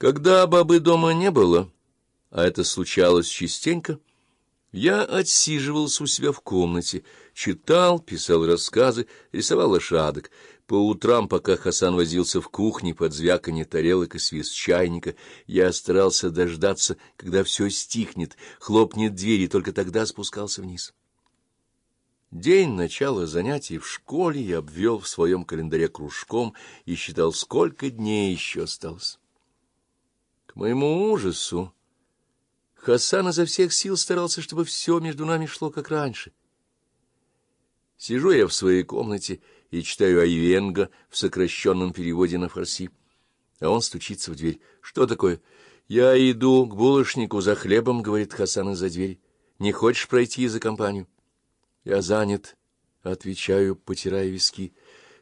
Когда бабы дома не было, а это случалось частенько, я отсиживался у себя в комнате, читал, писал рассказы, рисовал лошадок. По утрам, пока Хасан возился в кухне под звяканье тарелок и свист чайника, я старался дождаться, когда все стихнет, хлопнет дверь, и только тогда спускался вниз. День начала занятий в школе я обвел в своем календаре кружком и считал, сколько дней еще осталось. К моему ужасу Хасан изо всех сил старался, чтобы все между нами шло как раньше. Сижу я в своей комнате и читаю Айвенга в сокращенном переводе на фарси. А он стучится в дверь. Что такое? Я иду к булочнику за хлебом, говорит Хасан из-за двери. Не хочешь пройти за компанию? Я занят, отвечаю, потирая виски.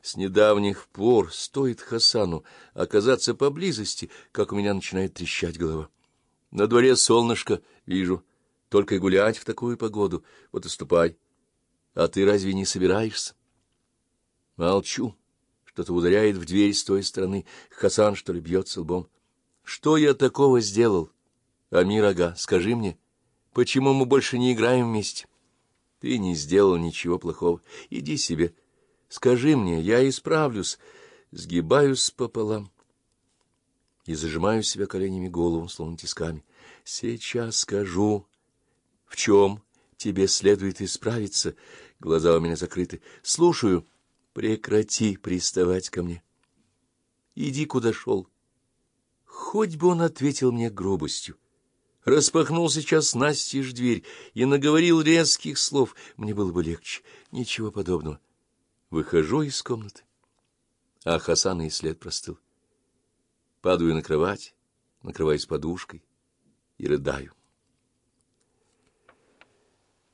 С недавних пор стоит Хасану оказаться поблизости, как у меня начинает трещать голова. На дворе солнышко, вижу, только и гулять в такую погоду. Вот и ступай. А ты разве не собираешься? Молчу. Что-то ударяет в дверь с той стороны. Хасан, что ли, бьется лбом. Что я такого сделал? Амир Ага, скажи мне, почему мы больше не играем вместе? Ты не сделал ничего плохого. Иди себе. Скажи мне, я исправлюсь. Сгибаюсь пополам и зажимаю себя коленями голову, словно тисками. Сейчас скажу, в чем тебе следует исправиться. Глаза у меня закрыты. Слушаю. Прекрати приставать ко мне. Иди, куда шел. Хоть бы он ответил мне грубостью. Распахнул сейчас настежь дверь и наговорил резких слов. Мне было бы легче. Ничего подобного. Выхожу из комнаты. А Хасана и след простыл. Падаю на кровать, накрываюсь подушкой и рыдаю.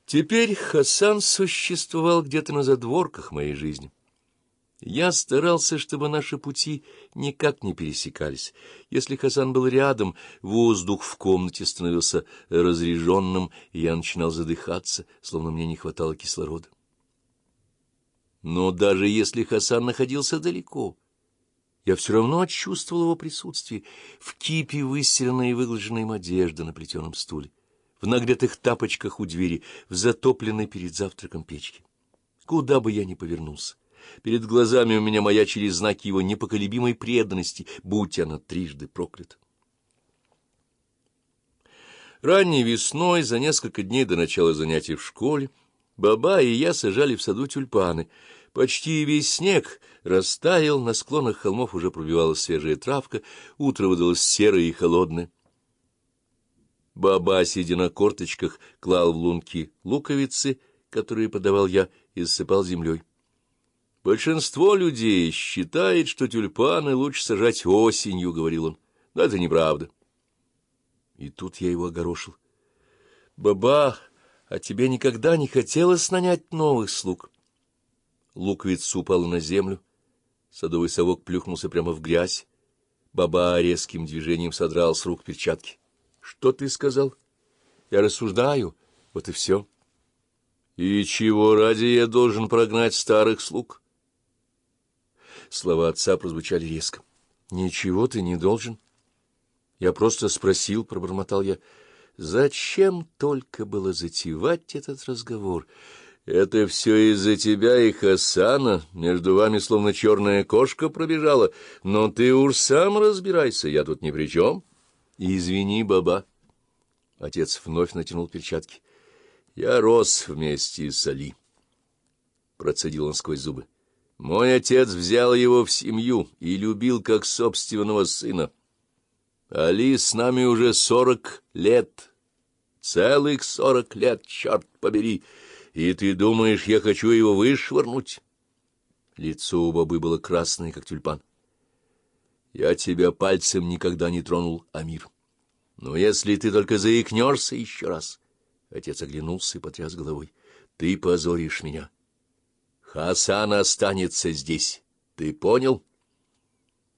Теперь Хасан существовал где-то на задворках моей жизни. Я старался, чтобы наши пути никак не пересекались. Если Хасан был рядом, воздух в комнате становился разреженным, и я начинал задыхаться, словно мне не хватало кислорода. Но даже если Хасан находился далеко, я все равно чувствовал его присутствие в кипе выстиранной и выглаженной им одежды на плетеном стуле, в нагретых тапочках у двери, в затопленной перед завтраком печке. Куда бы я ни повернулся, перед глазами у меня маячили знаки его непоколебимой преданности, будь она трижды проклята. Ранней весной, за несколько дней до начала занятий в школе, Баба и я сажали в саду тюльпаны — Почти весь снег растаял, на склонах холмов уже пробивалась свежая травка, утро выдалось серое и холодное. Баба, сидя на корточках, клал в лунки луковицы, которые подавал я, и засыпал землей. Большинство людей считает, что тюльпаны лучше сажать осенью, — говорил он. Но это неправда. И тут я его огорошил. — Баба, а тебе никогда не хотелось нанять новых слуг? — луковица упала на землю, садовый совок плюхнулся прямо в грязь. Баба резким движением содрал с рук перчатки. — Что ты сказал? — Я рассуждаю. Вот и все. — И чего ради я должен прогнать старых слуг? Слова отца прозвучали резко. — Ничего ты не должен. Я просто спросил, — пробормотал я, — зачем только было затевать этот разговор? — это все из-за тебя и Хасана, между вами словно черная кошка пробежала, но ты уж сам разбирайся, я тут ни при чем. Извини, баба. Отец вновь натянул перчатки. Я рос вместе с Али. Процедил он сквозь зубы. Мой отец взял его в семью и любил как собственного сына. Али с нами уже сорок лет. Целых сорок лет, черт побери. И ты думаешь, я хочу его вышвырнуть? Лицо у бабы было красное, как тюльпан. Я тебя пальцем никогда не тронул, Амир. Но если ты только заикнешься еще раз... Отец оглянулся и потряс головой. Ты позоришь меня. Хасан останется здесь. Ты понял?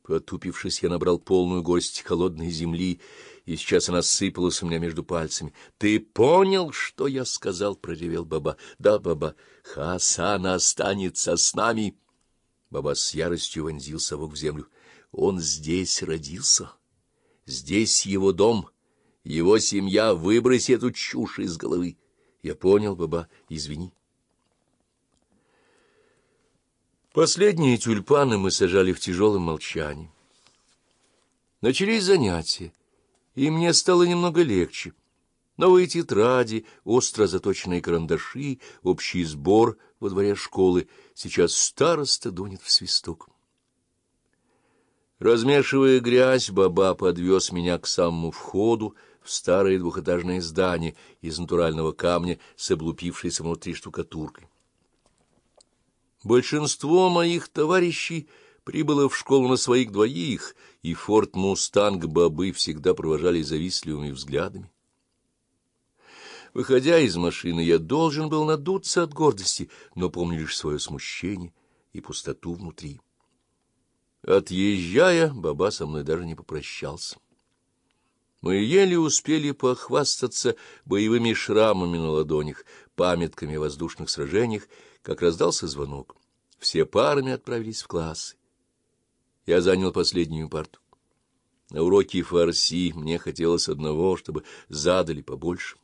Потупившись, я набрал полную горсть холодной земли и сейчас она сыпалась у меня между пальцами. — Ты понял, что я сказал? — проревел Баба. — Да, Баба, Хасан останется с нами. Баба с яростью вонзил совок в землю. — Он здесь родился. Здесь его дом, его семья, выброси эту чушь из головы. Я понял, баба, извини. Последние тюльпаны мы сажали в тяжелом молчании. Начались занятия, и мне стало немного легче. Новые тетради, остро заточенные карандаши, общий сбор во дворе школы. Сейчас староста дунет в свисток. Размешивая грязь, баба подвез меня к самому входу в старое двухэтажное здание из натурального камня с облупившейся внутри штукатуркой. Большинство моих товарищей прибыло в школу на своих двоих, и форт «Мустанг» бабы всегда провожали завистливыми взглядами. Выходя из машины, я должен был надуться от гордости, но помню лишь свое смущение и пустоту внутри. Отъезжая, баба со мной даже не попрощался. Мы еле успели похвастаться боевыми шрамами на ладонях, памятками о воздушных сражениях, как раздался звонок. Все парами отправились в классы. Я занял последнюю парту. На уроке фарси мне хотелось одного, чтобы задали побольше.